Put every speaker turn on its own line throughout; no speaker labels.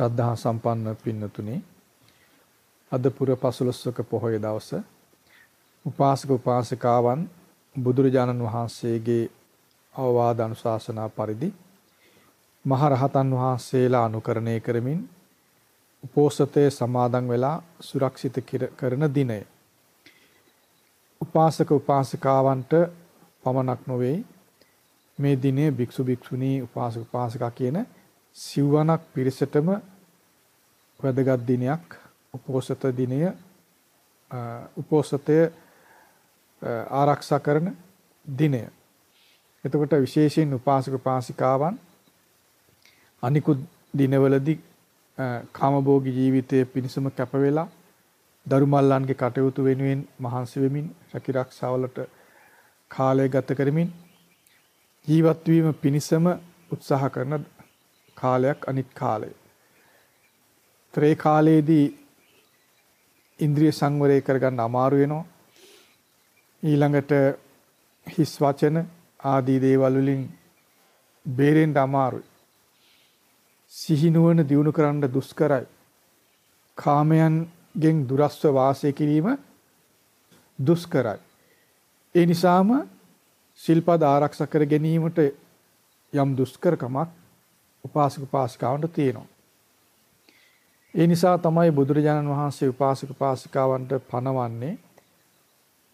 ශ්‍රද්ධා සම්පන්න පින්නතුනි අද පුර පසළොස්වක පොහොය දවස උපාසක උපාසිකාවන් බුදුරජාණන් වහන්සේගේ අවවාද අනුශාසනා පරිදි මහ රහතන් වහන්සේලා අනුකරණය කරමින් උපෝසතයේ සමාදන් වෙලා සුරක්ෂිත කරන දිනය. උපාසක උපාසිකාවන්ට පමණක් නොවේ. මේ දිනේ භික්ෂු භික්ෂුණී උපාසක උපාසිකා කියන සිව්වනක් පිරිසටම වැදගත් දිනයක් උපෝසත දිනය උපෝසතය ආරක්ෂා කරන දිනය. එතකොට විශේෂයෙන් උපාසක උපාසිකාවන් අනිකුත් දිනවලදී කාමභෝගී ජීවිතයේ පිණසම කැප වෙලා දරුමල්ලන්ගේ කටයුතු වෙනුවෙන් මහන්සි වෙමින් රැකිරක්ෂාවලට කාලය ගත කරමින් ජීවත් වීම පිණසම උත්සාහ කරන කාලයක් අනිත් කාලය. ත්‍රේ කාලයේදී ඉන්ද්‍රිය සංවරය කරගන්න අමාරු වෙනවා. ඊළඟට හිස් වචන ආදී දේවල් වලින් බේරෙන්න අමාරුයි. සිහිනුවන දියුණු කරන්න දුෂ්කරයි. කාමයන්ගෙන් දුරස්ව වාසය කිරීම දුෂ්කරයි. ඒ නිසාම සිල්පද ආරක්ෂා කර ගැනීමට යම් දුෂ්කරකමක් උපාසක උපාසිකාවන්ට තියෙනවා. ඒ නිසා තමයි බුදුරජාණන් වහන්සේ උපාසක උපාසිකාවන්ට පනවන්නේ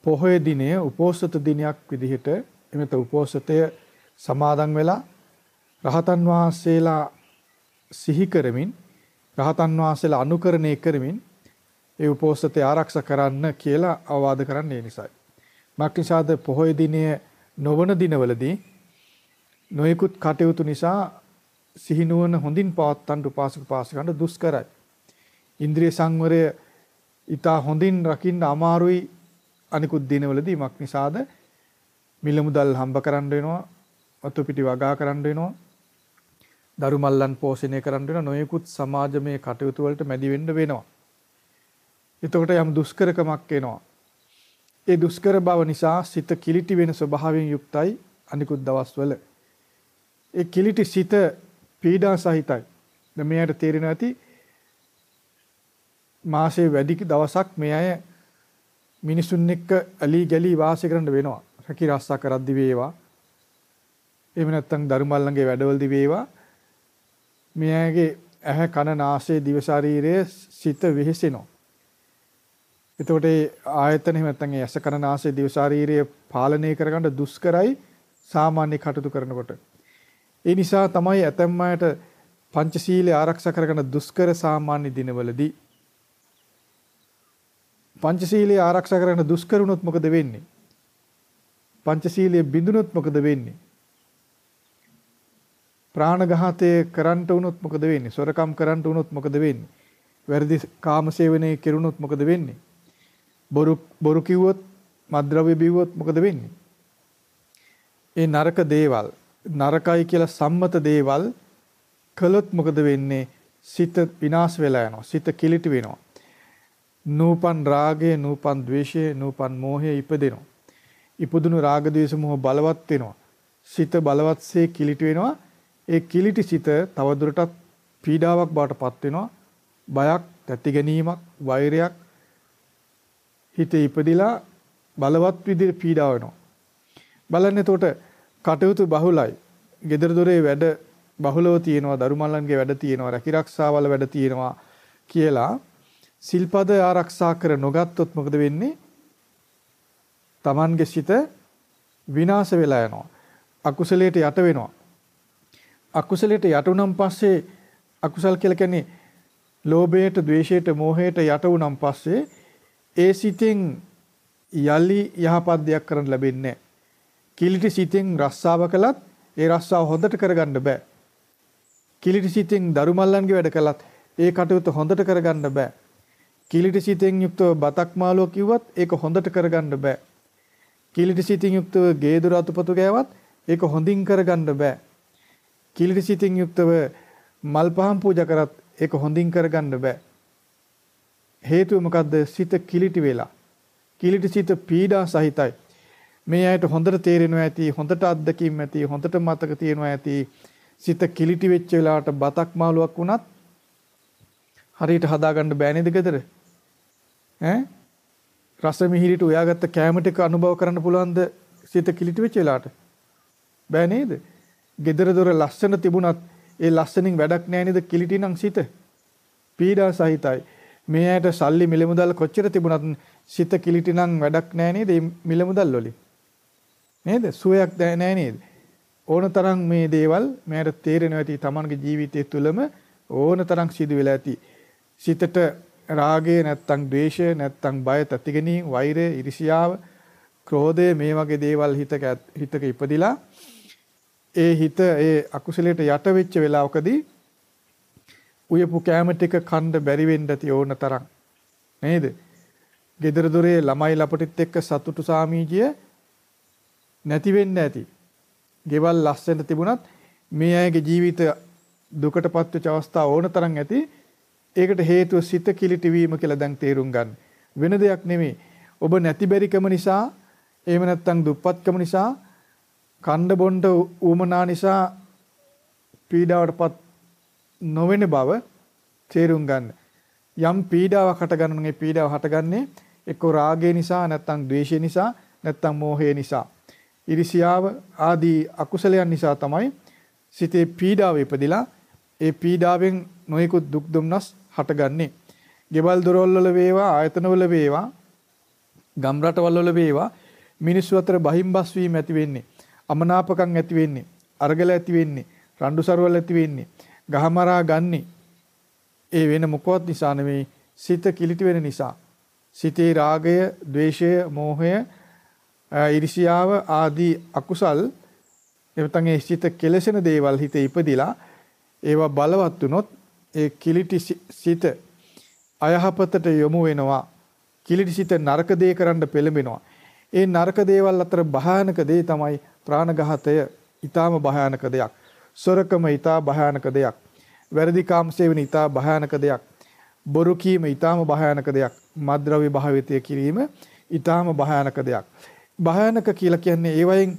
පොහොය දිනය උපෝසත දිනයක් විදිහට එමෙත උපෝසතය සමාදන් වෙලා රහතන් වහන්සේලා සිහි කරමින් රහතන් වහන්සේලා අනුකරණය කරමින් ඒ උපෝසතය ආරක්ෂා කරන්න කියලා අවවාද කරන්නේ නිසායි. මක්නිසාද පොහොය දිනය නොවන දිනවලදී නොයෙකුත් කටයුතු නිසා සිහිනුවන හොඳින් පවත්තන්න උපාසක පාසිකන්ට දුෂ්කරයි. ඉන්ද්‍රිය සංවරය ඊටා හොඳින් රකින්න අමාරුයි අනිකුත් දිනවලදී මක් නිසාද? මිල මුදල් හම්බ කරන්න වෙනවා අතු පිටි වගා කරන්න වෙනවා දරු මල්ලන් පෝෂණය කරන්න වෙනවා නොයෙකුත් සමාජමය කටයුතු වලට මැදි වෙන්න වෙනවා. එතකොට යම් දුෂ්කරකමක් එනවා. ඒ දුෂ්කර බව නිසා සිත කිලිටි වෙන ස්වභාවයෙන් යුක්තයි අනිකුත් දවස්වල. ඒ කිලිටි සිත පීඩා සහිතයි. දැන් මෙයාට තේරෙනවා ඇති මාසේ වැඩි දවසක් මේ අය මිනිසුන් එක්ක අලි ගලි වාසය කරන්න වෙනවා. රැකී රස්සා කරද්දි වේවා. එහෙම නැත්නම් ධර්මල්ලන්ගේ වැඩවලදි වේවා. මේ අයගේ ඇහැ කන නාසය දිව ශරීරයේ සිත වෙහෙසෙනවා. එතකොට ඒ ආයතන එහෙම නැත්නම් ඒ ඇස කන නාසය දිව ශරීරය පාලනය කරගන්න දුෂ්කරයි සාමාන්‍ය කටයුතු කරනකොට. ඒ නිසා තමයි ඇතැම් අයට පංචශීලය ආරක්ෂා කරගන්න දුෂ්කර සාමාන්‍ය දිනවලදී පංචශීලය ආරක්ෂා කරගන්න දුෂ්කර වුණොත් මොකද වෙන්නේ? පංචශීලය බිඳුනොත් මොකද වෙන්නේ? ප්‍රාණඝාතය කරන්ට වුණොත් මොකද වෙන්නේ? සොරකම් කරන්ට වුණොත් මොකද වෙන්නේ? වැරදි කාමසේවනයේ කෙරුණොත් මොකද වෙන්නේ? බොරු බොරු කිව්වොත් මද්ද්‍රව්‍ය බිව්වොත් මොකද වෙන්නේ? ඒ නරක දේවල් නරකයි කියලා සම්මත දේවල් කළොත් මොකද වෙන්නේ? සිත විනාශ වෙලා යනවා. සිත කිලිටි වෙනවා. නූපන් රාගය, නූපන් ద్వේෂය, නූපන් මෝහය ඉපදෙනවා. ඉපදුණු රාග ద్వේෂ මෝහ බලවත් වෙනවා. සිත බලවත්සේ කිලිට වෙනවා. ඒ කිලිටි සිත තවදුරටත් පීඩාවක් බාටපත් වෙනවා. බයක්, තැති ගැනීමක්, වෛරයක් හිතේ ඉපදිලා බලවත් විදිහට පීඩා වෙනවා. බලන්න එතකොට කටයුතු බහුලයි. gedara dore වැඩ බහුලව තියෙනවා, දරුමල්ලන්ගේ වැඩ තියෙනවා, රැකී රක්ෂාවල වැඩ තියෙනවා කියලා සිල්පද ආරක්ෂා කර නොගත්තොත් මොකද වෙන්නේ? Tamange සිත විනාශ වෙලා යනවා. අකුසලයට යට වෙනවා. අකුසලයට යටුනම් පස්සේ අකුසල් කියලා කියන්නේ ලෝභයට, ද්වේෂයට, මෝහයට යට වුනම් පස්සේ ඒ සිතෙන් යලි යහපත් දෙයක් කරන්න ලැබෙන්නේ නැහැ. කිලිටි සිතෙන් රස්සාව කළත් ඒ රස්සාව හොඳට කරගන්න බෑ. කිලිටි සිතෙන් දරුමල්ලන්ගේ වැඩ කළත් ඒ කටයුතු හොඳට කරගන්න බෑ. කිලිටි සිතෙන් යුක්තව බතක් මාළුව කිව්වත් ඒක හොඳට කරගන්න බෑ. කිලිටි සිතින් යුක්තව ගේදොර අතුපතු ගෑවත් ඒක හොඳින් කරගන්න බෑ. කිලිටි සිතින් යුක්තව මල් පහන් පූජා කරත් ඒක හොඳින් කරගන්න බෑ. හේතුව මොකද්ද? සිත කිලිටි වෙලා. කිලිටි සිත පීඩා සහිතයි. මේ අයට හොඳට තේරෙනවා ඇති හොඳට අත්දැකීම් ඇති හොඳට මතක තියෙනවා ඇති සිත කිලිටි වෙච්ච වෙලාවට බතක් මාළුවක් වුණත් හරියට හදාගන්න බෑ නේද ගෙදර? ඈ රස මිහිරිට උයාගත්ත කැම ටික අනුභව කරන්න පුළුවන්ද සිත කිලිටි වෙච්ච වෙලාවට? බෑ නේද? ගෙදර දොර ලස්සන තිබුණත් ඒ ලස්සනින් වැඩක් නෑ නේද කිලිටි නම් සිත. පීඩා සහිතයි. මේ ඇයට සල්ලි මිල මුදල් කොච්චර තිබුණත් සිත කිලිටි නම් වැඩක් නෑ නේද? මිල මුදල් වලින්. නේද? සුවයක් නෑ නේද? ඕනතරම් මේ දේවල් මෑට තේරෙනවා ඇති තමන්ගේ ජීවිතය තුළම ඕනතරම් සිදු වෙලා ඇති. සිතට රාගය නැත්තම් ද්වේෂය නැත්තම් බය තතිගැනීම වෛරය ඉරිසියාව ක්‍රෝධය මේ වගේ දේවල් හිතක හිතක ඉපදිලා ඒ හිත ඒ අකුසලයට යට වෙච්ච වෙලාවකදී උයපු කැම ටික කන්න බැරි වෙන්න ඇති ඕන තරම් නේද? gedara dore ළමයි ලපටිත් එක්ක සතුටු සාමීජිය නැති වෙන්න ඇති. ගෙවල් ලස්සන තිබුණත් මේ අයගේ ජීවිත දුකටපත් වෙච්ච අවස්ථා ඕන තරම් ඇති. ඒකට හේතුව සිත කිලිටි වීම කියලා දැන් තේරුම් ගන්න. වෙන දෙයක් නෙමෙයි. ඔබ නැති බැරිකම නිසා එහෙම නැත්නම් දුප්පත්කම නිසා කණ්ඩ බොණ්ඩ ඌමනා නිසා පීඩාවටපත් නොවන බව තේරුම් ගන්න. යම් පීඩාවක් හටගන්න නම් ඒ පීඩාව හටගන්නේ එක්ක රාගය නිසා නැත්නම් ද්වේෂය නිසා නැත්නම් මෝහය නිසා. ඉරිසියාව ආදී අකුසලයන් නිසා තමයි සිතේ පීඩාව ඉපදිලා ඒ පීඩාවෙන් නොයෙකුත් දුක් දුම්නස් හටගන්නේ. ගෙවල් දොරවල් වල වේවා ආයතනවල වේවා ගම් රටවල් වල වේවා මිනිස්සු අතර බහිම්බස් වීම ඇති වෙන්නේ. අමනාපකම් ඇති වෙන්නේ. අරගල ඇති වෙන්නේ. රණ්ඩු සරවල් ඇති වෙන්නේ. ගහමරා ගන්නේ. ඒ වෙන මොකවත් නිසා නෙවෙයි සිත කිලිටි වෙන නිසා. සිතේ රාගය, ద్వේෂය, මෝහය ඉරිසියාව ආදී අකුසල් එවතන් ඒ සිත කෙලසෙන දේවල් හිතේ ඉපදිලා ඒවා බලවත් වුනොත් ඒ කිලිටි සිත අයහපතට යොමු වෙනවා. කිලිටි සිත නරක දේ කරන්න පෙළඹෙනවා. ඒ නරක දේවල් අතර භයානක දේ තමයි ප්‍රාණඝාතය. ඊටාම භයානක දෙයක්. සොරකම ඊටා භයානක දෙයක්. වැරදි කාමසේවන ඊටා භයානක දෙයක්. බොරු කීම ඊටාම භයානක දෙයක්. මද්ද්‍රව්‍ය භාවිතය කිරීම ඊටාම භයානක දෙයක්. භයානක කියලා කියන්නේ ඒ වයින්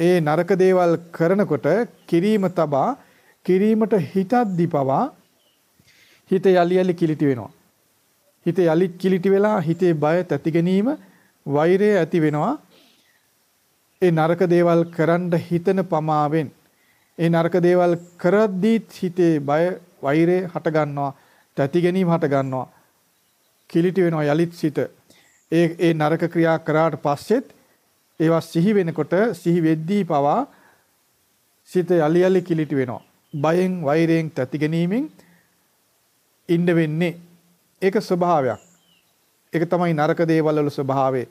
ඒ නරක දේවල් කරනකොට කිරීම තබා කිරීමට හිතද්දි පවා හිත යලි යලි කිලිටි වෙනවා. හිත යලි කිලිටි වෙලා හිතේ බය තැති ගැනීම වෛරය ඇති වෙනවා. ඒ නරක දේවල් කරන්න හිතන පමාවෙන් ඒ නරක දේවල් කරද්දීත් හිතේ බය වෛරය හට ගන්නවා. තැති ගැනීම හට ගන්නවා. කිලිටි වෙනවා යලිත් සිත. ඒ ඒ නරක ක්‍රියා කරාට පස්සෙත් ඒවා සිහි වෙනකොට සිහි වෙද්දී පවා සිත යලි යලි කිලිටි වෙනවා. බයෙන් වෛරයෙන් තැති ගැනීමෙන් ඉන්න වෙන්නේ ඒක ස්වභාවයක්. ඒක තමයි නරක දේවල් වල ස්වභාවය.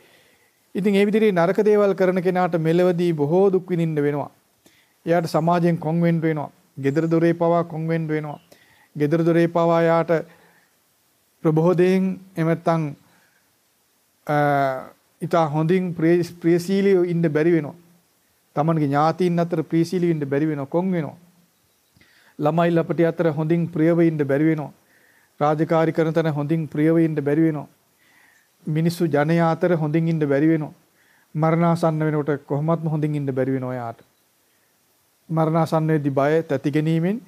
ඉතින් ඒ විදිහේ නරක දේවල් කරන කෙනාට මෙලවදී බොහෝ දුක් විඳින්න වෙනවා. එයාට සමාජයෙන් කොන් වෙන්න වෙනවා. gedara dore පවා කොන් වෙන්න වෙනවා. gedara dore පවා යාට ප්‍රබෝධයෙන් එමෙත්තන් ඉතා හොඳින් ප්‍රියශීලීව ඉන්න බැරි වෙනවා. තමන්ගේ ඥාතීන් අතර ප්‍රියශීලීව ඉන්න බැරි වෙනවා කොන් වෙනවා. ළමයි ලපටි අතර හොඳින් ප්‍රියව ඉන්න බැරි වෙනවා. රාජකාරී කරන තැන හොඳින් ප්‍රියව ඉන්න බැරි වෙනවා. මිනිස්සු ජනයා අතර හොඳින් ඉන්න බැරි වෙනවා. මරණාසන්න වෙනකොට කොහොමත්ම හොඳින් ඉන්න බැරි වෙනවා යාට. මරණාසන්න වෙද්දී බය තැති ගැනීමෙන්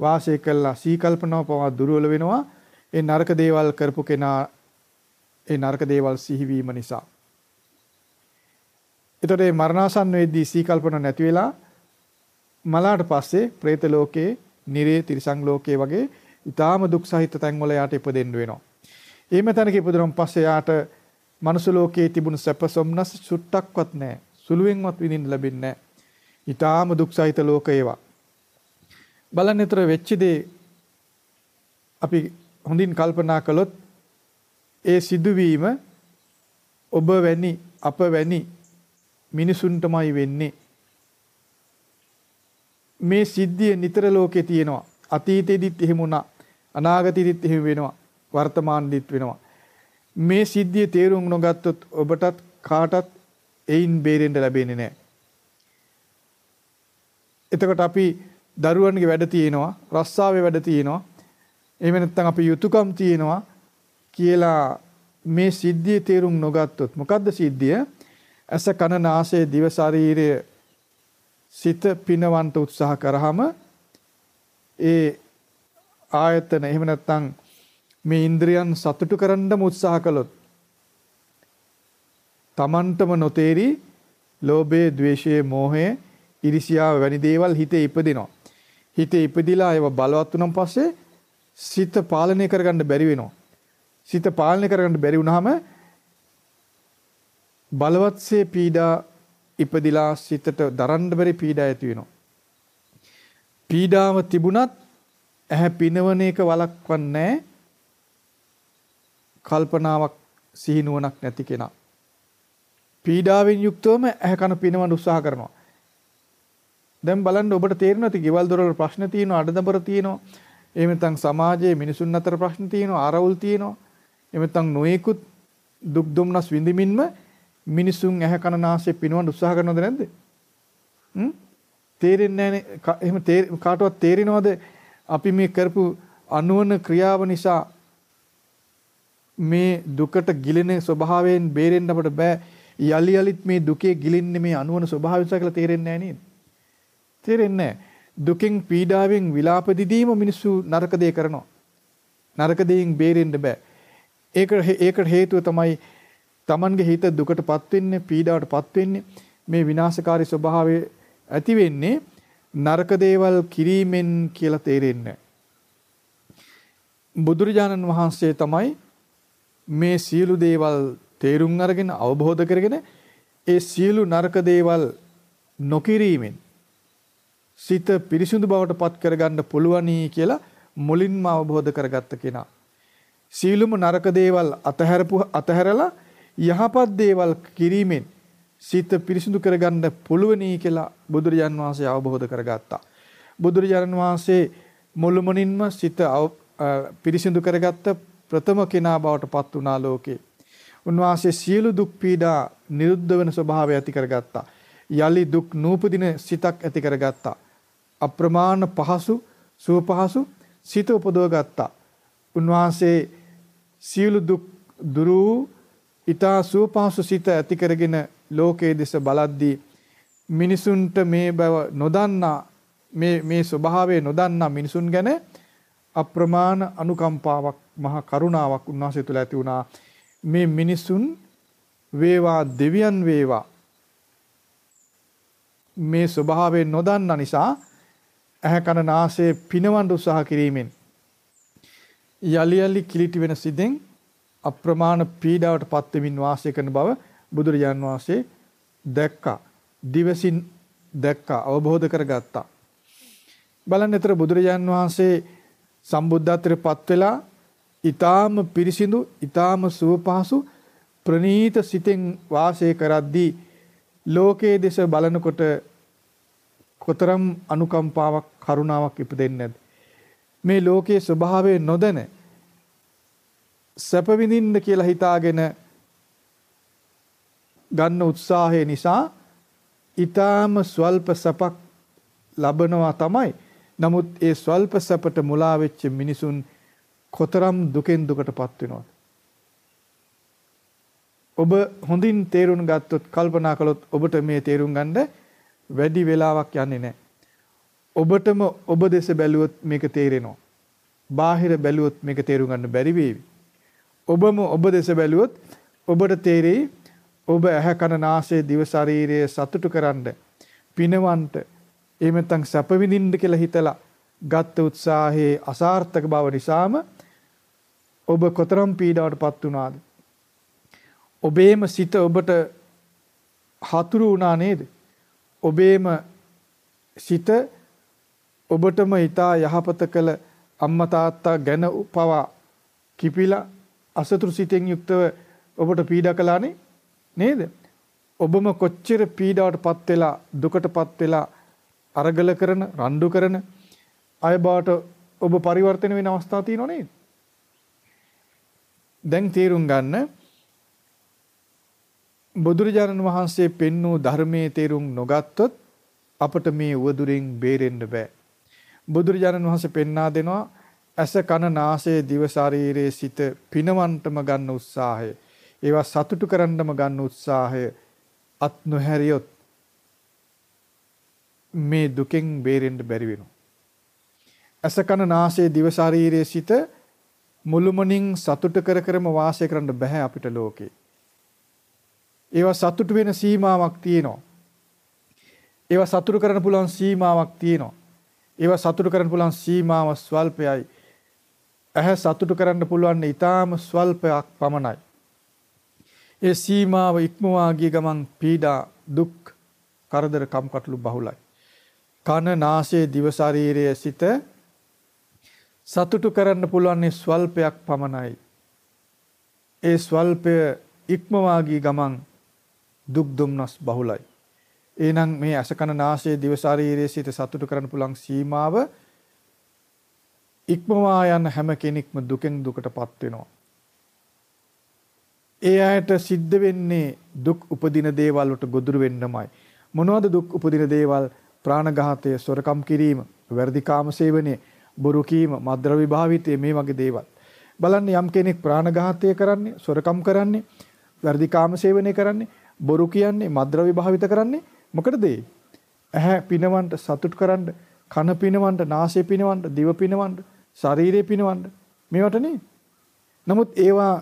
වාසය කළා සීකල්පනාව පවා දුර්වල වෙනවා. ඒ නරක දේවල් කරපු කෙනා ඒ නරක දේවල් සිහිවීම නිසා. එතකොට මේ මරණාසන්න වෙද්දී සීකල්පන නැති වෙලා මලාට පස්සේ പ്രേත ලෝකේ, නිරේ තිරිසං ලෝකේ වගේ ඊටාම දුක් සහිත තැන් වල යාට ඉපදෙන්න වෙනවා. එහෙම තැනක ඉපදුනන් පස්සේ යාට මනුස්ස ලෝකයේ තිබුණු සැප සොම්නස් සුට්ටක්වත් නැහැ. සුළුවෙන්වත් විඳින්න ලැබෙන්නේ නැහැ. ඊටාම දුක් සහිත ලෝක ඒවා. බලන්නතර වෙච්ච දේ අපි හොඳින් කල්පනා කළොත් ඒ සිදුවීම ඔබ වැනි අප වැනි මිනිසුන්ටමයි වෙන්නේ. මේ සිද්ධිය නිතර ලෝකේ තියෙනවා. අතීතෙදිත් එහෙම වුණා. අනාගතෙදිත් එහෙම වෙනවා. වර්තමානයේදිත් වෙනවා. මේ සිද්ධිය තේරුම් නොගත්තොත් ඔබටත් කාටත් එයින් බේරෙන්න ලැබෙන්නේ නැහැ. එතකොට අපි දරුවන්ගේ වැඩ තියෙනවා, රස්සාවේ වැඩ තියෙනවා. එහෙම නැත්නම් අපි යුතුයකම් තියෙනවා. කියලා මේ සිද්ධිය තේරුම් නොගත්තොත් මොකද්ද සිද්ධිය? ඇස කන නාසය දිව ශරීරය සිත පිනවන්ට උත්සාහ කරාම ඒ ආයතන එහෙම නැත්නම් මේ ඉන්ද්‍රයන් සතුටු කරන්නම උත්සාහ කළොත් තමන්ටම නොතේරි ලෝභය, ద్వේෂය, මෝහය, iriසියාව වැනි දේවල් හිතේ ඉපදිනවා. හිතේ ඉපදිලා ඒව බලවත් වුණාන් පස්සේ සිත පාලනය කරගන්න බැරි වෙනවා. සිත පාලනය කරගන්න බැරි වුණාම බලවත්සේ පීඩා ඉපදිලා සිතට දරන්න බැරි පීඩා ඇති වෙනවා. පීඩාව තිබුණත් ඇහැ පිනවන එක වළක්වන්නේ කල්පනාවක් සිහිනුවණක් නැති කෙනා. පීඩාවෙන් යුක්තවම ඇහැ කන පිනවන්න උත්සාහ කරනවා. දැන් බලන්න ඔබට තේරෙනවා ඇති ගෙවල් දොරවල් ප්‍රශ්න තියෙනවා අඩදබර තියෙනවා. එහෙම නැත්නම් සමාජයේ මිනිසුන් අතර ප්‍රශ්න තියෙනවා ආරවුල් තියෙනවා. එහෙම නැත්නම් නොයෙකුත් දුක් දුම්නස් විඳිමින්ම මිනිසුන් ඇහැ කන නාසය පිනවන්න උත්සාහ කරනවද නැද්ද? හ්ම්? තේරෙන්නේ නැහැ එහෙම කාටවත් තේරෙනවද අපි මේ කරපු අනුවන ක්‍රියාව නිසා මේ දුකට ගිලෙන ස්වභාවයෙන් බේරෙන්න අපට බෑ යලි යලිත් මේ දුකේ ගිලින්නේ මේ අනුවන ස්වභාවය නිසා කියලා තේරෙන්නේ නැහැ නේද? තේරෙන්නේ දුකින් පීඩාවෙන් විලාප දිදීම මිනිස්සු නරක දේ කරනවා. නරක දෙයින් බේරෙන්න බෑ. ඒක ඒකට හේතුව තමයි Tamange හිත දුකටපත් වෙන්නේ, පීඩාවටපත් වෙන්නේ මේ විනාශකාරී ස්වභාවය ඇති වෙන්නේ නරක දේවල් කිරීමෙන් කියලා තේරෙන්නේ. බුදුරජාණන් වහන්සේ තමයි මේ සියලු දේවල් තේරුම් අරගෙන අවබෝධ කරගෙන ඒ සියලු නරක දේවල් නොකිරීමෙන් සිත පිරිසිදු බවට පත් කරගන්න පුළුවනි කියලා මුලින්ම අවබෝධ කරගත්ත කෙනා. සීලුම නරක දේවල් අතහැරපු අතහැරලා යහපත් දේවල් කිරීමෙන් සිත පිරිසිදු කරගන්න පුළුවනි කියලා බුදුරජාන් වහන්සේ අවබෝධ කරගත්තා. බුදුරජාණන් වහන්සේ මුළුමනින්ම සිත පිරිසිදු කරගත්ත ප්‍රථම කෙනා බවට පත් වුණා ලෝකේ. උන්වහන්සේ සියලු දුක් පීඩා නිරුද්ධ වෙන ස්වභාවය ඇති කරගත්තා. යලි දුක් නූපදින සිතක් ඇති කරගත්තා. අප්‍රමාණ පහසු සුව පහසු සිත උපදව ගත්තා. උන්වහන්සේ සියලු දුක් දුරු ඊතා සුව පහසු සිත ඇති කරගෙන ලෝකයේ දෙස බලද්දී මිනිසුන්ට මේ බව නොදන්නා මේ මේ ස්වභාවය නොදන්නා මිනිසුන් ගැන අප්‍රමාණ අනුකම්පාවක් මහා කරුණාවක් උන්වහන්සේ තුළ ඇති වුණා. මේ මිනිසුන් වේවා දෙවියන් වේවා මේ ස්වභාවය නොදන්න නිසා ඇහැ කන නාසය පිනවන්න උත්සාහ කිරීමෙන් යලි යලි කිලිටි වෙන සිදෙන් අප්‍රමාණ පීඩාවට පත් වෙමින් වාසය කරන බව බුදුරජාන් වහන්සේ දැක්කා. දිවසින් දැක්කා අවබෝධ කරගත්තා. බලන්න එතර බුදුරජාන් වහන්සේ සම්බුද්ධත්වයට පත් වෙලා ඊ타ම පිරිසිදු ඊ타ම සුවපහසු ප්‍රනීත සිතෙන් වාසය කරද්දී ලෝකයේ දෙස බලනකොට කොතරම් අනුකම්පාවක් කරුණාවක් ඉපදෙන්නේ නැද්ද මේ ලෝකයේ ස්වභාවය නොදැන සැප විඳින්න කියලා හිතාගෙන ගන්න උත්සාහය නිසා ඊ타ම ස්වල්ප සැපක් ලබනවා තමයි නමුත් ඒ ස්වල්ප සැපට මුලා වෙච්ච මිනිසුන් කොතරම් දුකෙන් දුකටපත් වෙනවද? ඔබ හොඳින් තේරුම් ගත්තොත් කල්පනා කළොත් ඔබට මේ තේරුම් ගන්න වැඩි වෙලාවක් යන්නේ නැහැ. ඔබටම ඔබ දෙස බැලුවොත් මේක තේරෙනවා. බාහිර බැලුවොත් මේක තේරුම් ගන්න බැරි වේවි. ඔබම ඔබ දෙස බැලුවොත් ඔබට තේරෙයි ඔබ ඇහැ කන නාසය දිව ශරීරය සතුටු කරන්න පිනවන්ට එහෙම නැත්නම් සැප විඳින්න කියලා හිතලා ගත්ත උත්සාහයේ අසාර්ථක බව නිසාම ඔබ කොතරම් පීඩාවටපත් වුණාද? ඔබේම සිත ඔබට හතුරු වුණා නේද? ඔබේම සිත ඔබටම ඊතා යහපත කළ අම්මා තාත්තා ගැන පවා කිපිලා අසතුරු සිතෙන් යුක්තව ඔබට පීඩා කළානේ නේද? ඔබම කොච්චර පීඩාවටපත් වෙලා දුකටපත් වෙලා අරගල කරන රණ්ඩු කරන අය බවට ඔබ පරිවර්තන වෙන අවස්ථා තියෙනව නේද? දැන් තේරුම් ගන්න බුදුරජාණන් වහන්සේ පෙන්වූ ධර්මයේ තේරුම් නොගත්තොත් අපට මේ උවදුරින් බේරෙන්න බෑ. බුදුරජාණන් වහන්සේ පෙන්වා දෙනවා ඇස කන නාසය දිව ශරීරයේ සිත පිනවන්ටම ගන්න උත්සාහය. ඒවා සතුටු කරන්නම ගන්න උත්සාහය අත් නොහැරියොත් මේ දුකෙන් බේරෙන්න බැරි වෙනවා. ඇස කන නාසය දිව ශරීරයේ සිත මුළුමනින් සතුට කර කරම වාසය කරන්න බෑ අපිට ලෝකේ. ඒවා සතුට වෙන සීමාවක් තියෙනවා. ඒවා සතුට කරන්න පුළුවන් සීමාවක් තියෙනවා. ඒවා සතුට කරන්න පුළුවන් සීමාව ස්වල්පයයි. ඇහැ සතුට කරන්න පුළුවන් ඊටාම ස්වල්පයක් පමණයි. ඒ සීමාව ඉක්මවා ගිය ගමන් පීඩා දුක් කරදර කම්කටොළු බහුලයි. කන නාසය දිව ශරීරයේ සිට සතුටු කරන්න පුළුවන් ස්වල්පයක් පමණයි. ඒ ස්වල්පය ඉක්මවා ගිය ගමන් දුක් දුම්නස් බහුලයි. එහෙනම් මේ අසකන නාසය දිව ශරීරයේ සිට සතුටු කරන්න පුළුවන් සීමාව ඉක්මවා යන හැම කෙනෙක්ම දුකෙන් දුකටපත් වෙනවා. ඒ අයට සිද්ධ වෙන්නේ දුක් උපදින දේවල් වලට ගොදුරු වෙන්නමයි. මොනවද දුක් උපදින දේවල්? ප්‍රාණඝාතය, සොරකම් කිරීම, වැරදි කාම සේවනය, බොරු කීම, මද්ද්‍රව්‍ය භාවිතය මේ වගේ දේවල්. බලන්න යම් කෙනෙක් ප්‍රාණඝාතය කරන්නේ, සොරකම් කරන්නේ, වැරදි කාම සේවනය කරන්නේ, බොරු කියන්නේ, මද්ද්‍රව්‍ය භාවිත කරන්නේ මොකටද ඒ? ඇහැ පිනවන්න, සතුට කරන්න, කන පිනවන්න, නාසය පිනවන්න, දිව පිනවන්න, ශරීරය පිනවන්න මේවට නේ. නමුත් ඒවා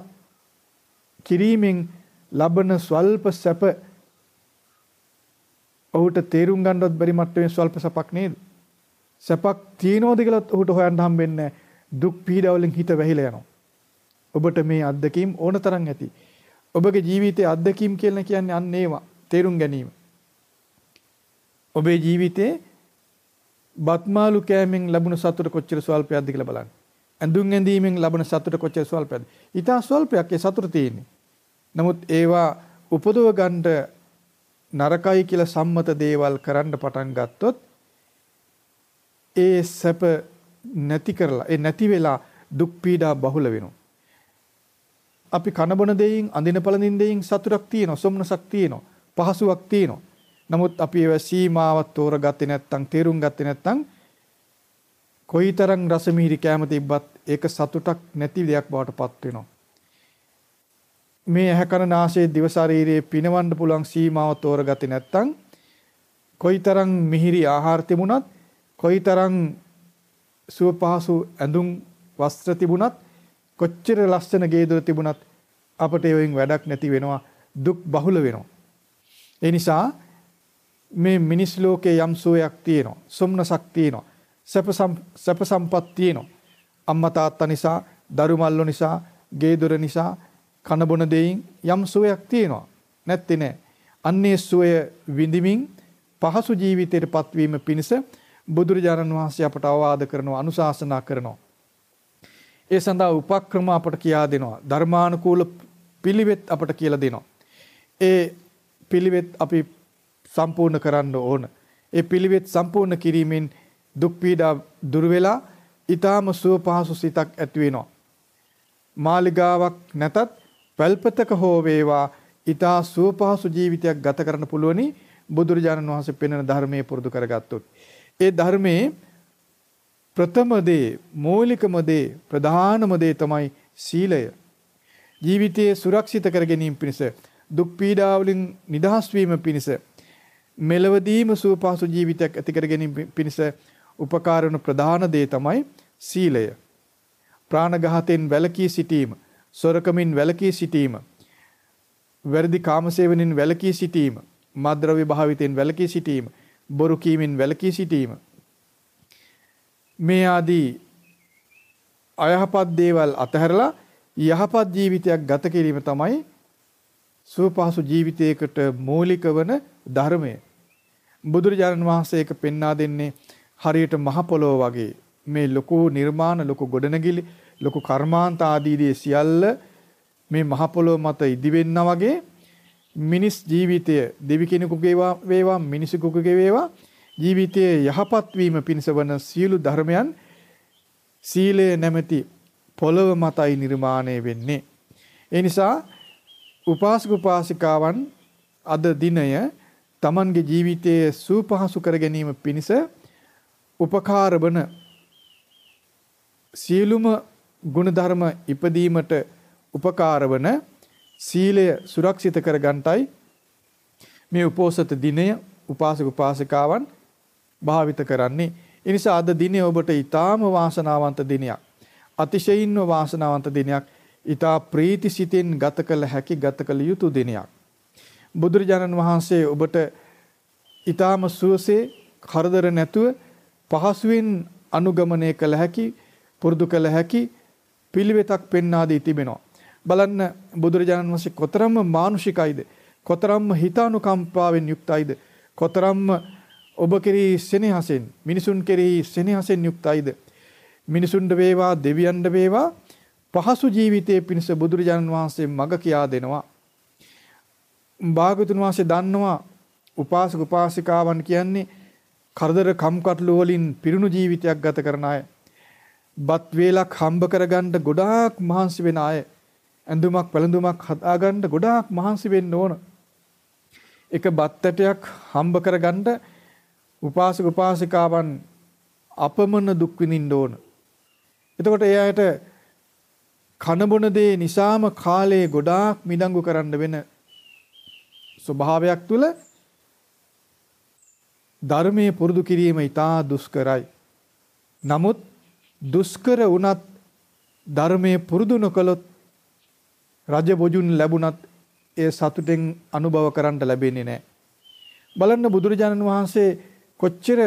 කිරීමෙන් ලබන ස්වල්ප සැප ඔහුට තේරුම් ගන්නවත් බැරි මට්ටමේ ස්වල්ප සැපක් නේද? සැපක් තියනෝද කියලා ඔහුට හොයන්න හම්බෙන්නේ දුක් පීඩාවලින් හිත වැහිලා යනවා. ඔබට මේ අත්දැකීම් ඕන තරම් ඇති. ඔබගේ ජීවිතයේ අත්දැකීම් කියලා කියන්නේ අන්න ඒවා තේරුම් ගැනීම. ඔබේ ජීවිතේ බත්මාලු කෑමෙන් ලැබුණ සතුට කොච්චර ස්වල්පයක්ද කියලා බලන්න. ඇඳුම් ඇඳීමෙන් ලැබෙන සතුට කොච්චර ස්වල්පයක්ද? ඊට ස්වල්පයක් ඒ සතුට තියෙන්නේ. නමුත් ඒවා උපදව ගන්න නරකයි කියලා සම්මත දේවල් කරන්න පටන් ගත්තොත් ඒ සැප නැති කරලා ඒ නැති වෙලා දුක් පීඩා බහුල වෙනවා. අපි කනබන දෙයින් අඳින පළඳින දෙයින් සතුටක් තියෙනවා, සොම්නසක් තියෙනවා, පහසුවක් තියෙනවා. නමුත් අපි ඒව සීමාවක් තෝරගත්තේ නැත්නම්, තේරුම් ගත්තේ නැත්නම් කොයිතරම් රස මිහිරි කැම තිබ්බත් ඒක සතුටක් නැති දෙයක් බවට පත් වෙනවා. මේ ඇහැ කන නාසය දිව ශරීරයේ පිනවන්න පුළුවන් සීමාව තෝරගත්තේ නැත්නම් කොයිතරම් මිහිරි ආහාර තිබුණත් කොයිතරම් සුව පහසු ඇඳුම් වස්ත්‍ර තිබුණත් කොච්චර ලස්සන ගේ දොර තිබුණත් අපට ඒවෙන් වැඩක් නැති වෙනවා දුක් බහුල වෙනවා ඒ නිසා මේ මිනිස් ලෝකේ යම් සෝයක් තියෙනවා සොම්නසක් තියෙනවා සැප සම්පත් තියෙනවා අම්මා තාත්තා නිසා දරු මල්ලෝ නිසා ගේ දොර නිසා කන බොන දෙයින් යම් සුවයක් තියෙනවා. නැත්තේ නෑ. අන්නේ සුවය විඳිමින් පහසු ජීවිතයට පත්වීම පිණිස බුදුරජාණන් වහන්සේ අපට අවවාද කරනවා අනුශාසනා කරනවා. ඒ සඳහා උපක්‍රම අපට කියා දෙනවා. ධර්මානුකූල පිළිවෙත් අපට කියලා දෙනවා. ඒ පිළිවෙත් අපි සම්පූර්ණ කරන්න ඕන. ඒ පිළිවෙත් සම්පූර්ණ කිරීමෙන් දුක් පීඩා දුර වෙලා ඊටාම සුව පහසු සිතක් ඇති වෙනවා. මාලිගාවක් නැතත් පැල්පතක හෝ වේවා ඊතා සුවපහසු ජීවිතයක් ගත කරන්න පුළුවනි බුදුරජාණන් වහන්සේ පෙන්වන ධර්මයේ පුරුදු කරගත්තොත්. ඒ ධර්මයේ ප්‍රථම දේ මූලිකම දේ ප්‍රධානම දේ තමයි සීලය. ජීවිතයේ සුරක්ෂිත කර ගැනීම පිණිස දුක් පීඩා වලින් නිදහස් වීම පිණිස මෙලවදීම සුවපහසු ජීවිතයක් ඇති කර ගැනීම පිණිස උපකාර වන ප්‍රධාන දේ තමයි සීලය. ප්‍රාණඝාතයෙන් වැළකී සිටීම සොරකමින් වැළකී සිටීම වැරදි කාමසේවනින් වැළකී සිටීම මද්ද්‍රව්‍ය භාවිතයෙන් වැළකී සිටීම බොරු කීමෙන් වැළකී සිටීම මේ ආදී අයහපත් දේවල් අතහැරලා යහපත් ජීවිතයක් ගත කිරීම තමයි සුවපහසු ජීවිතයකට මූලික වන ධර්මය. බුදුරජාණන් වහන්සේ ඒක පෙන්වා දෙන්නේ හරියට මහ පොළොව වගේ මේ ලොකු නිර්මාණ ලොකු ගොඩනැගිලි ලොකු කර්මාන්ත ආදී දේ සියල්ල මේ මහ පොළොව මත ඉදිවෙන්නා වගේ මිනිස් ජීවිතය දෙවි කෙනෙකුගේ වේවා මිනිසෙකුගේ වේවා ජීවිතයේ යහපත් වීම පිණිස වන සියලු ධර්මයන් සීලය නැමැති පොළව මතයි නිර්මාණය වෙන්නේ. ඒ නිසා උපාසක උපාසිකාවන් අද දිනය තමන්ගේ ජීවිතයේ සූපහසු කර ගැනීම පිණිස උපකාර වන සියලුම ගුණධර්ම ඉපදීමට උපකාර වන සීලය සුරක්ෂිත කර ගන්නටයි මේ උපෝසත දිනය උපාසක උපාසිකාවන් භාවිත කරන්නේ. ඒ නිසා අද දිනේ ඔබට ඊටාම වාසනාවන්ත දිනයක්. අතිශයින්ව වාසනාවන්ත දිනයක්. ඊතා ප්‍රීති සිතින් ගත කළ හැකි ගත කළ යුතු දිනයක්. බුදුරජාණන් වහන්සේ ඔබට ඊ타ම සුවසේ කරදර නැතුව පහසුවෙන් අනුගමනය කළ හැකි පුරුදු කළ හැකි පිළිවෙතක් පෙන්වා දී තිබෙනවා. බලන්න බුදුරජාණන් වහන්සේ කොතරම් මානුෂිකයිද? කොතරම් හිතානුකම්පාවෙන් යුක්තයිද? කොතරම් ඔබ කෙරෙහි සෙනෙහසෙන් මිනිසුන් කෙරෙහි සෙනෙහසෙන් යුක්තයිද? මිනිසුන්ට වේවා දෙවියන්ට වේවා පහසු ජීවිතයේ පිණිස බුදුරජාණන් වහන්සේ මඟ කියා දෙනවා. භාගතුන් වහන්සේ දන්නවා උපාසක උපාසිකාවන් කියන්නේ කරදර කම්කටොළු වලින් පිරුණු ජීවිතයක් ගත කරන අය. බත් වේලක් හම්බ කරගන්න ගොඩාක් මහන්සි වෙන අය. ඇඳුමක් පැළඳුමක් හදාගන්න ගොඩාක් මහන්සි වෙන්න ඕන. එක බත් ඇටයක් හම්බ කරගන්න උපාසක උපාසිකාවන් අපමණ දුක් විඳින්න ඕන. එතකොට ඒ අයට කන බොන දේ නිසාම කාලේ ගොඩාක් මිදංගු කරන්න වෙන ස්වභාවයක් තුල ධර්මයේ පුරුදු කිරීම ඉතා දුෂ්කරයි. නමුත් දුෂ්කර වුණත් ධර්මයේ පුරුදු නොකළොත් රජ බොජුන් ලැබුණත් ඒ සතුටෙන් අනුභව කරන්න ලැබෙන්නේ නැහැ. බලන්න බුදුරජාණන් වහන්සේ කොච්චර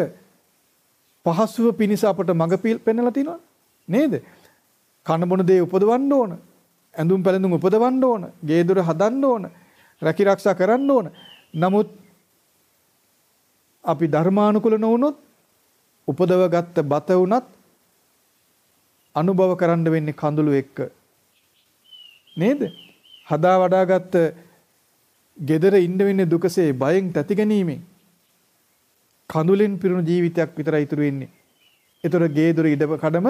පහසුව පිණිස අපට මඟ පෙන්නලා තිනවද? නේද? කන බොන දේ උපදවන්න ඕන. ඇඳුම් පැළඳුම් උපදවන්න ඕන. ගේ දොර හදන්න ඕන. රැකී ආරක්ෂා කරන්න ඕන. නමුත් අපි ධර්මානුකූල නොවුනොත් උපදවගත්ත බත වුණත් අනුභව කරන්න වෙන්නේ කඳුළු එක්ක. නේද? හදා වඩාගත්ත gedara ඉන්න වෙන්නේ දුකසේ බයෙන් තැති ගැනීමෙන්. කඳුලෙන් පිරුණු ජීවිතයක් විතරයි ඉතුරු වෙන්නේ. ඒතර ගේ දොර ඉඩ කඩම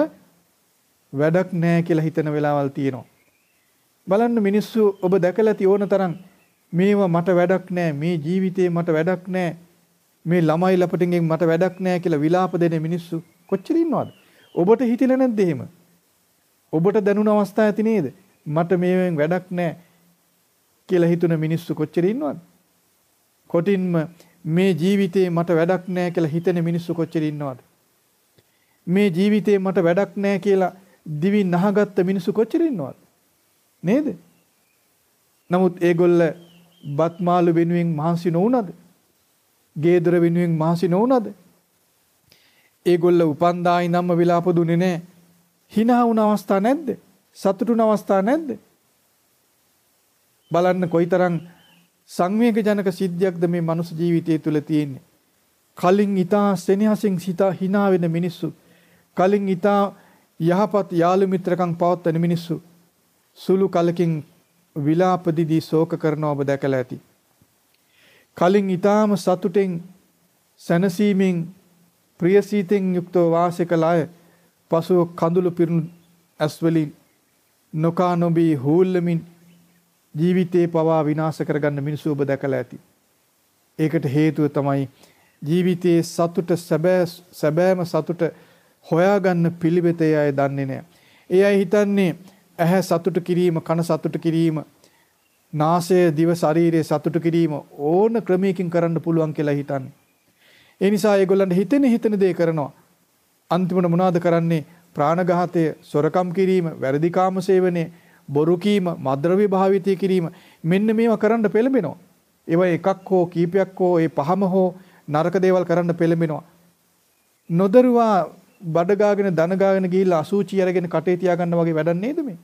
වැඩක් නැහැ කියලා හිතන වෙලාවල් තියෙනවා. බලන්න මිනිස්සු ඔබ දැකලා තියෝන තරම් මේවා මට වැඩක් නැහැ මේ ජීවිතේ මට වැඩක් නැහැ මේ ළමයි ලපටින්ගෙන් මට වැඩක් නැහැ කියලා විලාප දෙන මිනිස්සු කොච්චර ඉන්නවද? ඔබට හිතිලා නැද්ද එහෙම? ඔබට දැනුණ අවස්ථා ඇති නේද? මට මේවෙන් වැඩක් නැහැ කියලා හිතුන මිනිස්සු කොච්චර ඉන්නවද? කොටින්ම මේ ජීවිතේ මට වැඩක් නැහැ කියලා හිතෙන මිනිස්සු කොච්චර ඉන්නවද? මේ ජීවිතේ මට වැඩක් නැහැ කියලා දිවි නහගත්ත මිනිස්සු කොච්චර ඉන්නවද? නේද? නමුත් ඒගොල්ල බත් මාළු වෙනුවෙන් මහන්සි නොවුනද? ගේදර වෙනුවෙන් මහන්සි නොවුනද? ඒගොල්ල උපන්දා ඉඳන්ම විලාප දුන්නේ නැහැ. hina වුණ අවස්ථා නැද්ද? සතුටුන අවස්ථා නැද්ද? බලන්න කොයිතරම් සංවේග ජනක සිද්ධියක්ද මේ මනුස්ස ජීවිතය තුළ තියෙන්නේ. කලින් ඊතා සෙනෙහසින් සිතා hina වෙන මිනිස්සු කලින් ඊතා යහපත් යාළු මිත්‍රකම් පවත්වන මිනිස්සු සුළු කලකින් විලාප දිදී ශෝක කරන ඔබ දැකලා ඇති. කලින් ඊටාම සතුටෙන් සැනසීමෙන් ප්‍රියසීතෙන් යුක්තව වාසය කළ අය පසුව කඳුළු පිරුණු ඇස්වලින් නොකා නොබී හූල්ලමින් ජීවිතේ පවා විනාශ කරගන්න මිනිස්සු ඔබ දැකලා ඇති. ඒකට හේතුව තමයි ජීවිතයේ සතුට සැබෑ සැබෑම සතුට හොයාගන්න පිළිවෙත ඒ අය දන්නේ නැහැ. ඒ අය හිතන්නේ ඇහැ සතුට කිරීම, කන සතුට කිරීම, නාසය, දිව, ශරීරය සතුට කිරීම ඕන ක්‍රමයකින් කරන්න පුළුවන් කියලා හිතන්නේ. ඒ නිසා ඒගොල්ලන්ට හිතෙන හිතන දේ කරනවා. අන්තිමට මොනවද කරන්නේ? ප්‍රාණඝාතය, සොරකම් කිරීම, වැරදි කාම සේවනය, බොරු කීම, මද්ද්‍රව්‍ය භාවිතය කිරීම මෙන්න මේවා කරන්න පෙළඹෙනවා. ඒවා එකක් හෝ කීපයක් හෝ ඒ පහම හෝ නරක දේවල් කරන්න පෙළඹෙනවා. නොදරුවා බඩ ගාගෙන දන ගාගෙන ගිහිල්ලා අසූචි අරගෙන කටේ තියාගන්න වගේ වැඩක් නේද මේ?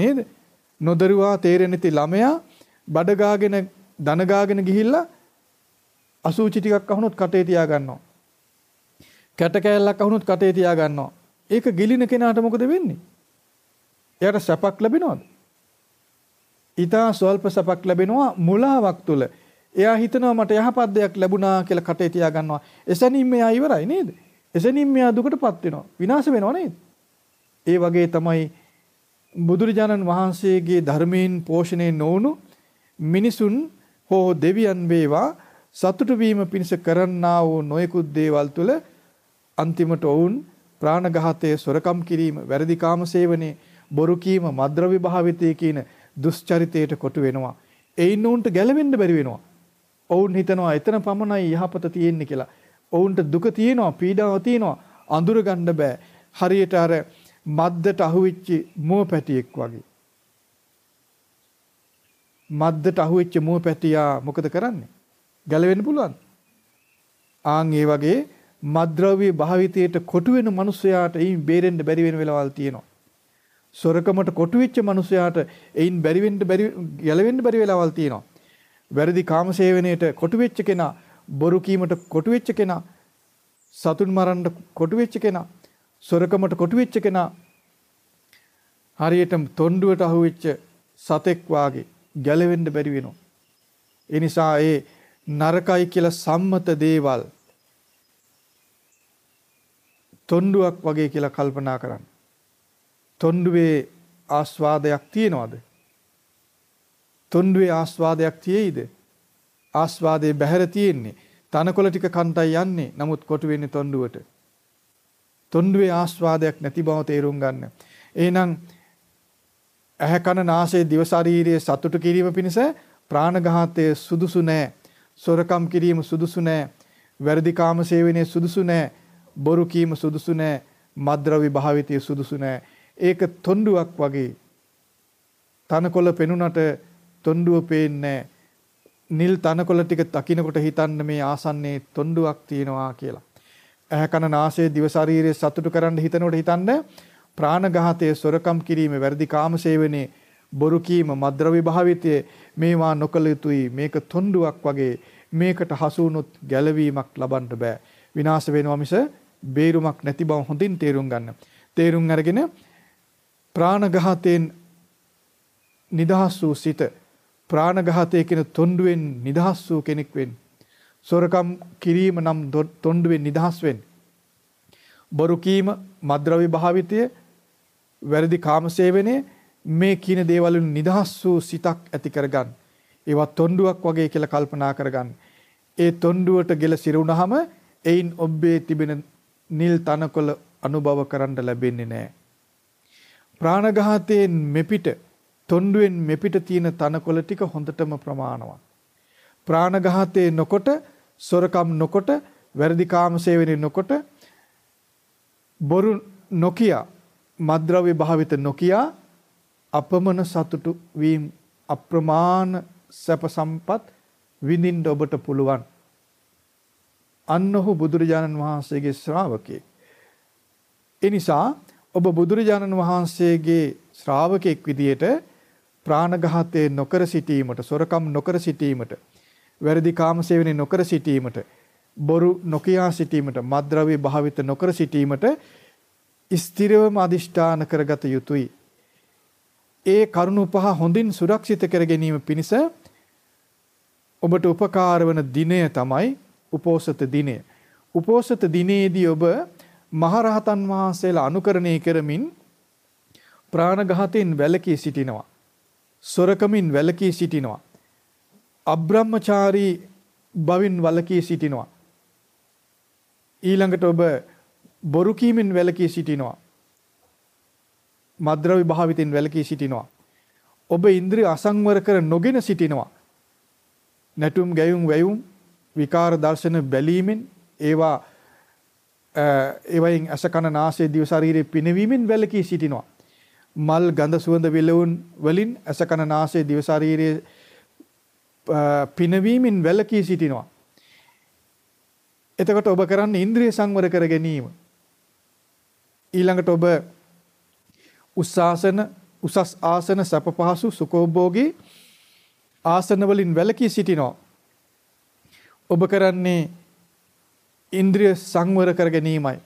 නේද? නොදරුවා තේරෙන්නේ නැති ළමයා බඩ ගාගෙන දන ගාගෙන ගිහිල්ලා අසූචි ටිකක් අහුනොත් කටේ තියාගන්නවා. කැට කෑල්ලක් අහුනොත් කටේ තියාගන්නවා. ඒක ගිලින කෙනාට මොකද වෙන්නේ? එයාට සැපක් ලැබෙනවද? ඊටා ස්වල්ප සැපක් ලැබෙනවා මුලාවක් තුල. එයා හිතනවා මට යහපත් දෙයක් ලැබුණා කියලා කටේ තියාගන්නවා. එසැනින් මෙයා ඉවරයි නේද? එසැනින් මෙයා දුකටපත් වෙනවා. විනාශ වෙනවා නේද? ඒ වගේ තමයි බුදුරජාණන් වහන්සේගේ ධර්මයෙන් පෝෂණය නොවුණු මිනිසුන් හෝ දෙවියන් වේවා සතුටු වීම පිණිස කරන්නා වූ නොයෙකුත් දේවල් තුළ අන්තිමට ඔවුන් ප්‍රාණඝාතයේ සොරකම් කිරීම, වැරදි කාම සේවනයේ, බොරු කීම, මද්ද්‍රව්‍ය භාවිතය කියන දුස්චරිතයට කොටු වෙනවා. එයින් උන්ට ගැලවෙන්න බැරි වෙනවා. ඔවුන් හිතනවා එතන පමණයි යහපත තියෙන්නේ කියලා. ඔවුන්ට දුක තියෙනවා, පීඩාව තියෙනවා, අඳුර ගන්න බෑ. හරියට අර මද්දට අහුවෙච්ච මුව පැටියෙක් වගේ. මද්දට අහුවෙච්ච මුව පැටියා මොකද කරන්නේ? ගැලවෙන්න පුළුවන්. ආන් ඒ වගේ මද්ද්‍රව්‍ය භාවිතයට කොටු වෙන මිනිසයාට එයින් බේරෙන්න බැරි වෙන වෙලාවල් තියෙනවා. සොරකමට කොටු වෙච්ච මිනිසයාට එයින් බැරි වෙන්න බැරි ගැලවෙන්න බැරි වෙලාවල් තියෙනවා. වැරදි කාමසේවනයේට කොටු වෙච්ච කෙනා, බොරු කීමට කොටු වෙච්ච කෙනා, සතුන් මරන්න කොටු වෙච්ච කෙනා, සොරකමට කොටු වෙච්ච කෙනා හරියටම තොණ්ඩුවට අහුවෙච්ච සතෙක් වාගේ ගැලවෙන්න බැරි වෙනවා. ඒ නිසා ඒ නරකයි කියලා සම්මත දේවල් තොණ්ඩුවක් වගේ කියලා කල්පනා කරන්න. තොණ්ඩුවේ ආස්වාදයක් තියනවද? තොණ්ඩුවේ ආස්වාදයක් තියෙයිද? ආස්වාදේ බැහැර තියෙන්නේ. තනකොළ ටික කන්ටයි යන්නේ. නමුත් කොටු වෙන්නේ තොණ්ඩුවට. තොණ්ඩුවේ ආස්වාදයක් නැති බව තේරුම් ගන්න. එහෙනම් ඇහැ කන නාසය දිව ශරීරයේ සතුටු කිරීම පිණිස ප්‍රාණඝාතය සුදුසු නෑ. සොරකම් කිරීම සුදුසු නෑ. වැරදි කාම සේවනයේ සුදුසු නෑ. බොරු කීම සුදුසු නෑ. මද්ද්‍රව්‍ය භාවිතය සුදුසු නෑ. ඒක තොණ්ඩුවක් වගේ. තනකොළ පෙනුනට තොණ්ඩුව පේන්නේ නිල් තනකොළ ටික දකින්නකොට හිතන්න මේ ආසන්නයේ තොණ්ඩුවක් තියෙනවා කියලා. ඇහැ කන නාසය දිව ශරීරය සතුටු කරන්න හිතනකොට හිතන්න ප්‍රාණඝාතයේ සොරකම් කිරීම වැරදි කාමසේවනයේ බොරු කීම මද්ද්‍රව්‍ය භාවිතයේ මේවා නොකළ යුතුයි මේක තොණ්ඩුවක් වගේ මේකට හසු වුනොත් ගැලවීමක් ලබන්න බෑ විනාශ වෙනවා මිස බේරුමක් නැති බව හොඳින් තේරුම් ගන්න. තේරුම් අරගෙන ප්‍රාණඝාතයෙන් නිදහස් වූ සිත ප්‍රාණඝාතය කියන තොණ්ඩුවෙන් නිදහස් වූ කෙනෙක් වෙන්න. සොරකම් කිරීම නම් තොණ්ඩුවෙන් නිදහස් වෙන්න. බොරු කීම, මද්ද්‍රව්‍ය භාවිතය, වැරදි කාමසේවනය මේ කියන දේවල් නිදහස් වූ සිතක් ඇති කරගන්න. ඒවා තොණ්ඩුවක් වගේ කියලා කල්පනා කරගන්න. ඒ තොණ්ඩුවට ගෙල සිරුණාම එයින් ඔබේ තිබෙන නිල් තනකොළ අනුභව කරන්න ලැබෙන්නේ නැහැ. ප්‍රාණඝාතයෙන් මෙපිට තොණ්ඩුවෙන් මෙපිට තියෙන තනකොළ ටික හොඳටම ප්‍රමාණවත්. ප්‍රාණඝාතයේ නොකොට, සොරකම් නොකොට, වැරදි කාම සේවනයේ නොකොට, බොරු නොකිය, මද්ද්‍රව්‍ය භාවිත නොකිය අපමණ සතුටු වීම අප්‍රමාණ සැප සම්පත් විඳින්න ඔබට පුළුවන්. අන්නහු බුදුරජාණන් වහන්සේගේ ශ්‍රාවකෙක්. ඒ නිසා ඔබ බුදුරජාණන් වහන්සේගේ ශ්‍රාවකෙක් විදියට ප්‍රාණඝාතයේ නොකර සිටීමට, සොරකම් නොකර සිටීමට, වැරදි කාමසේවනයේ නොකර සිටීමට, බොරු නොකියා සිටීමට, මද්ද්‍රව්‍ය භාවිත නොකර සිටීමට ස්ථිරවම අදිෂ්ඨාන කරගත යුතුයි. ඒ කරුණු පහ හොඳින් සුරක්ෂිත කර ගැනීම පිණිස ඔබට උපකාර වන දිනය තමයි උපෝසත දිනය. උපෝසත දිනේදී ඔබ මහරහතන් වහන්සේලා අනුකරණය කරමින් ප්‍රාණඝාතයෙන් වැළකී සිටිනවා. සොරකමින් වැළකී සිටිනවා. අබ්‍රහ්මචාරී බවින් වැළකී සිටිනවා. ඊළඟට ඔබ බොරු කීමෙන් වැළකී සිටිනවා. මද්ද්‍රව්‍ය භාවිතෙන් වැළකී සිටිනවා. ඔබ ඉන්ද්‍රිය අසංවර කර නොගෙන සිටිනවා. නැටුම් ගැයුම් වැයුම් විකාර දර්ශන බැලීමෙන් ඒවා ඒවයින් අස කන නාසය දිව ශරීරයේ පිනවීමෙන් වැළකී සිටිනවා. මල් ගඳ සුවඳ විලවුන් වලින් අස කන නාසය දිව ශරීරයේ පිනවීමෙන් වැළකී සිටිනවා. එතකොට ඔබ කරන්නේ ඉන්ද්‍රිය සංවර කර ගැනීම. ඊළඟට ඔබ උස්සාසන උසස් ආසන සැප පහසු සුඛෝභෝගී ආසන වලින් වැළකී සිටිනවා. ඔබ කරන්නේ ඉන්ද්‍රිය සංවර කර ගැනීමයි.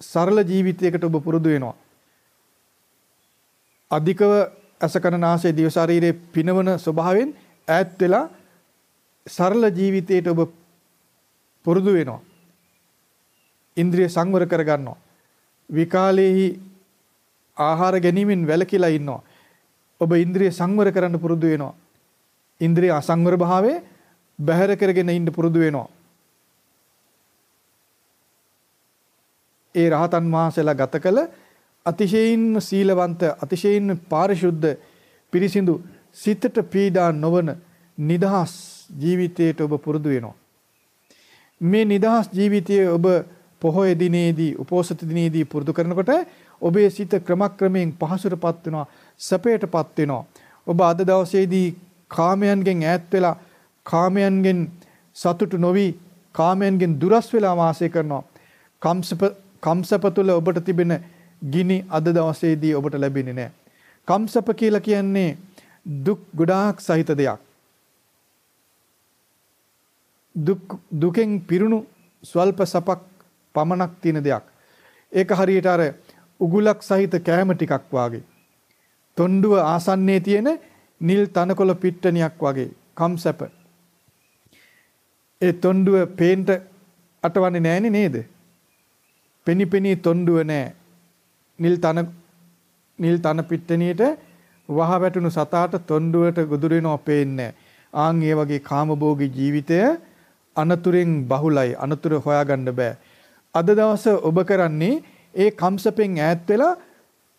සරල ජීවිතයකට ඔබ පුරුදු වෙනවා. අධිකව අසකන නාසය දිව ශරීරයේ පිනවන ස්වභාවයෙන් ඈත් වෙලා සරල ජීවිතයට ඔබ පුරුදු වෙනවා. ඉන්ද්‍රිය සංවර කර ගන්නවා. විකාලේහි ආහාර ගැනීමෙන් වැළකීලා ඉන්නවා. ඔබ ඉන්ද්‍රිය සංවර කරන්න පුරුදු වෙනවා. ඉන්ද්‍රිය අසංවර භාවයේ බැහැර කරගෙන ඉන්න පුරුදු වෙනවා. ඒ රහතන් වහන්සේලා ගත කළ අතිශයින්ම සීලවන්ත අතිශයින්ම පාරිශුද්ධ පිරිසිදු සිතට පීඩා නොවන නිදහස් ජීවිතයට ඔබ පුරුදු වෙනවා. මේ නිදහස් ජීවිතයේ ඔබ පොහොය දිනේදී උපෝසත දිනේදී පුරුදු කරනකොට ඔබේ සිත ක්‍රමක්‍රමයෙන් පහසුරපත් වෙනවා සැපයටපත් වෙනවා ඔබ අද දවසේදී කාමයන්ගෙන් ඈත් වෙලා කාමයන්ගෙන් සතුටු නොවි කාමයන්ගෙන් දුරස් වෙලා වාසය කරනවා කම්සප කම්සප තුළ ඔබට තිබෙන ගිනි අද දවසේදී ඔබට ලැබෙන්නේ නැහැ කම්සප කියලා කියන්නේ දුක් ගොඩාක් සහිත දෙයක් දුක් දුකෙන් පිරුණු ස්වල්ප සපක් පමණක් තියෙන දෙයක්. ඒක හරියට අර උගුලක් සහිත කෑම ටිකක් වාගේ. තොණ්ඩුව ආසන්නයේ තියෙන නිල් තනකොළ පිට්ටනියක් වගේ කම්සැප. ඒ තොණ්ඩුව පේන්ට අටවන්නේ නැහෙනේ නේද? පෙනිපෙනී තොණ්ඩුව නැහැ. නිල් තන නිල් තන පිට්ටනියට වහ වැටුණු සතාට තොණ්ඩුවට ගොදුරු වෙනව පේන්නේ ආන් ඒ වගේ කාමභෝගී ජීවිතය අනතුරෙන් බහුලයි අනතුර හොයාගන්න බෑ අද දවස ඔබ කරන්නේ ඒ කම්සපෙන් ඈත් වෙලා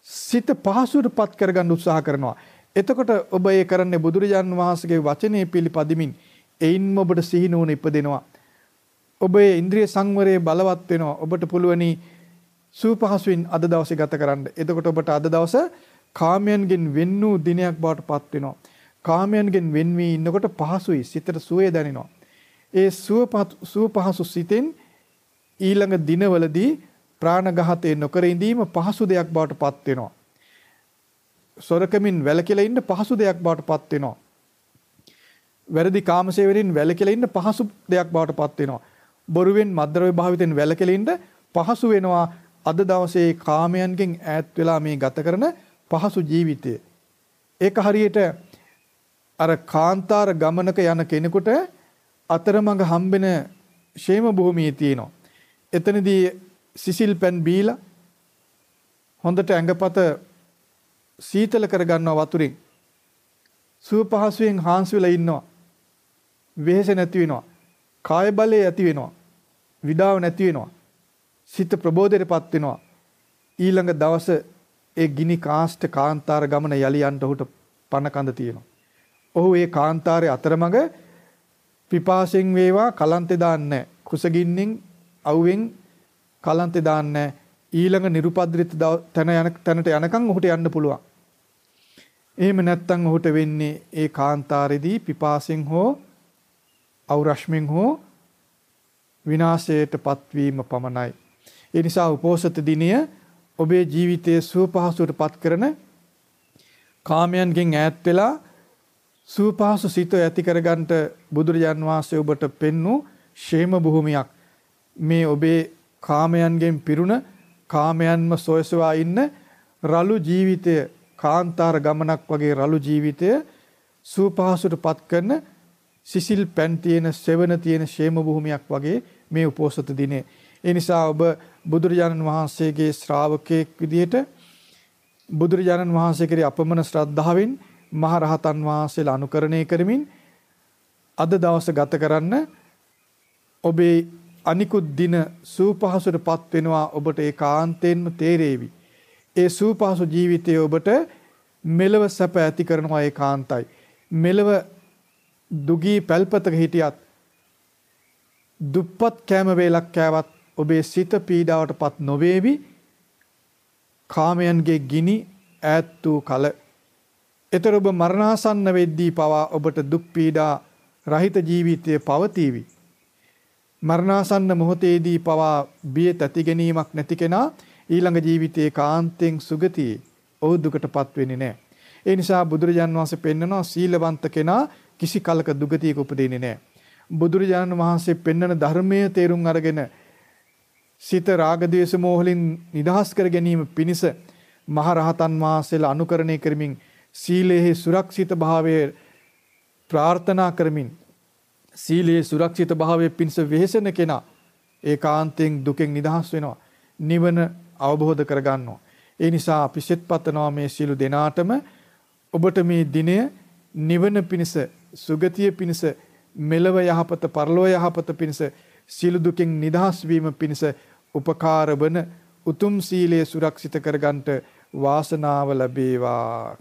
සිත පහසුවටපත් කරගන්න උත්සාහ කරනවා. එතකොට ඔබ ඒ කරන්නේ බුදුරජාන් වහන්සේගේ වචනේ පිළිපදිමින් එයින්ම ඔබට සිහිනුවන ඉපදෙනවා. ඔබේ ඉන්ද්‍රිය සංවරයේ බලවත් වෙනවා. ඔබට පුළුවනි සූපහසුවෙන් අද දවසේ ගත කරන්න. එතකොට ඔබට අද දවස කාමයන්ගෙන් වෙන් වූ දිනයක් බවට පත් වෙනවා. කාමයන්ගෙන් වෙන් වී ඉන්නකොට පහසුයි. සිතට සුවය දැනෙනවා. ඒ සුව පහසු සිතෙන් ඊළඟ දිනවලදී ප්‍රාණඝාතය නොකර ඉඳීම පහසු දෙයක් බවට පත් වෙනවා. සොරකමින් වැළකීලා ඉන්න පහසු දෙයක් බවට පත් වෙනවා. වැරදි කාමසේවරින් වැළකීලා ඉන්න පහසු දෙයක් බවට පත් වෙනවා. බොරුවෙන් මද්ද්‍රව්‍ය භාවිතෙන් වැළකීලා ඉන්න පහසු වෙනවා. අද දවසේ කාමයන්ගෙන් ඈත් වෙලා මේ ගත කරන පහසු ජීවිතය. ඒක හරියට අර කාන්තාර ගමනක යන කෙනෙකුට අතරමඟ හම්බෙන ෂේම භූමියේ තියෙනවා. එතනදී සිසිල් පැන් බීලා හොඳට ඇඟපත සීතල කරගන්නවා වතුරෙන්. සුව පහසුවෙන් හාන්සි වෙලා ඉන්නවා. වෙහෙස නැති වෙනවා. කාය බලය ඇති වෙනවා. විඩාව නැති වෙනවා. සිත ප්‍රබෝධයටපත් වෙනවා. ඊළඟ දවස ඒ ගිනි කාෂ්ඨ කාන්තාර ගමන යලි යන්න ඔහුට පණ කඳ තියෙනවා. ඔහු ඒ කාන්තාරයේ අතරමඟ පිපාසෙන් වේවා කලන්තේ දාන්නේ කුසගින්නෙන් අවුවෙන් කලන්තේ දාන්නේ ඊළඟ නිරුපද්‍රිත තැන යන තැනට යනකම් ඔහුට යන්න පුළුවන්. එහෙම නැත්නම් ඔහුට වෙන්නේ ඒ කාන්තාරේදී පිපාසෙන් හෝ අවරශ්මින් හෝ විනාශයටපත් වීම පමණයි. ඒ නිසා උපෝසත දිනය ඔබේ ජීවිතයේ සුවපහසුවටපත් කරන කාමයන්ගෙන් ඈත් වෙලා සුවපහසු සිත ඇති කරගන්නට බුදුරජාන් වහන්සේ ඔබට පෙන්වූ ෂේම භූමියක්. මේ ඔබේ කාමයන්ගෙන් පිරුණ කාමයන්ම සොයසවා ඉන්න රළු ජීවිතය කාන්තාර ගමනක් වගේ රළු ජීවිතය සූපහසුටපත් කරන සිසිල් පැන් තියෙන සෙවන තියෙන ෂේම භූමියක් වගේ මේ උපෝසත දිනේ. ඒ නිසා ඔබ බුදුරජාණන් වහන්සේගේ ශ්‍රාවකයෙක් විදිහට බුදුරජාණන් වහන්සේ කෙරෙහි අපමණ ශ්‍රද්ධාවෙන් මහ රහතන් වහන්සේලා අනුකරණය කරමින් අද දවස ගත කරන්න ඔබේ අනිකුත් දින සූපහසුටපත් වෙනවා ඔබට ඒකාන්තයෙන්ම තේරේවි. ඒ සූපහසු ජීවිතය ඔබට මෙලව සැප ඇති කරනවා ඒකාන්තයි. මෙලව දුගී පැල්පතක හිටියත් දුප්පත් කෑම වේලක් කෑවත් ඔබේ සිත පීඩාවටපත් නොවේවි. කාමයන්ගේ ගිනි ඈත් වූ කල එතර ඔබ මරණාසන්න වෙද්දී පවා ඔබට දුක් පීඩා රහිත ජීවිතය පවතිවි. මරණාසන්න මොහොතේදී පවා බිය තැති ගැනීමක් නැති කෙනා ඊළඟ ජීවිතයේ කාන්තෙන් සුගතියේ ඔහු දුකටපත් වෙන්නේ නැහැ. ඒ නිසා බුදුරජාන් වහන්සේ පෙන්නනවා සීලවන්ත කෙනා කිසි කලක දුගතියක උපදින්නේ නැහැ. බුදුරජාණන් වහන්සේ පෙන්වන ධර්මයේ තේරුම් අරගෙන සිත රාග ద్వේෂ මෝහලින් නිදහස් කර ගැනීම පිණිස මහ රහතන් වහන්සේලා අනුකරණය කරමින් සීලයේ සුරක්ෂිත භාවය ප්‍රාර්ථනා කරමින් සීලයේ සුරක්ෂිත භාවයේ පිණිස වෙහෙසෙන කෙනා ඒකාන්තයෙන් දුකෙන් නිදහස් වෙනවා. නිවන අවබෝධ කරගන්නවා. ඒ නිසා අපි සෙත් පතනවා මේ සියලු දෙනාටම ඔබට මේ දිනය නිවන පිණිස සුගතිය පිණිස මෙලව යහපත පරලොව යහපත පිණිස සියලු දුකෙන් නිදහස් වීම පිණිස උපකාර වන උතුම් සීලය සුරක්ෂිත කරගන්නට වාසනාව ලැබේවා.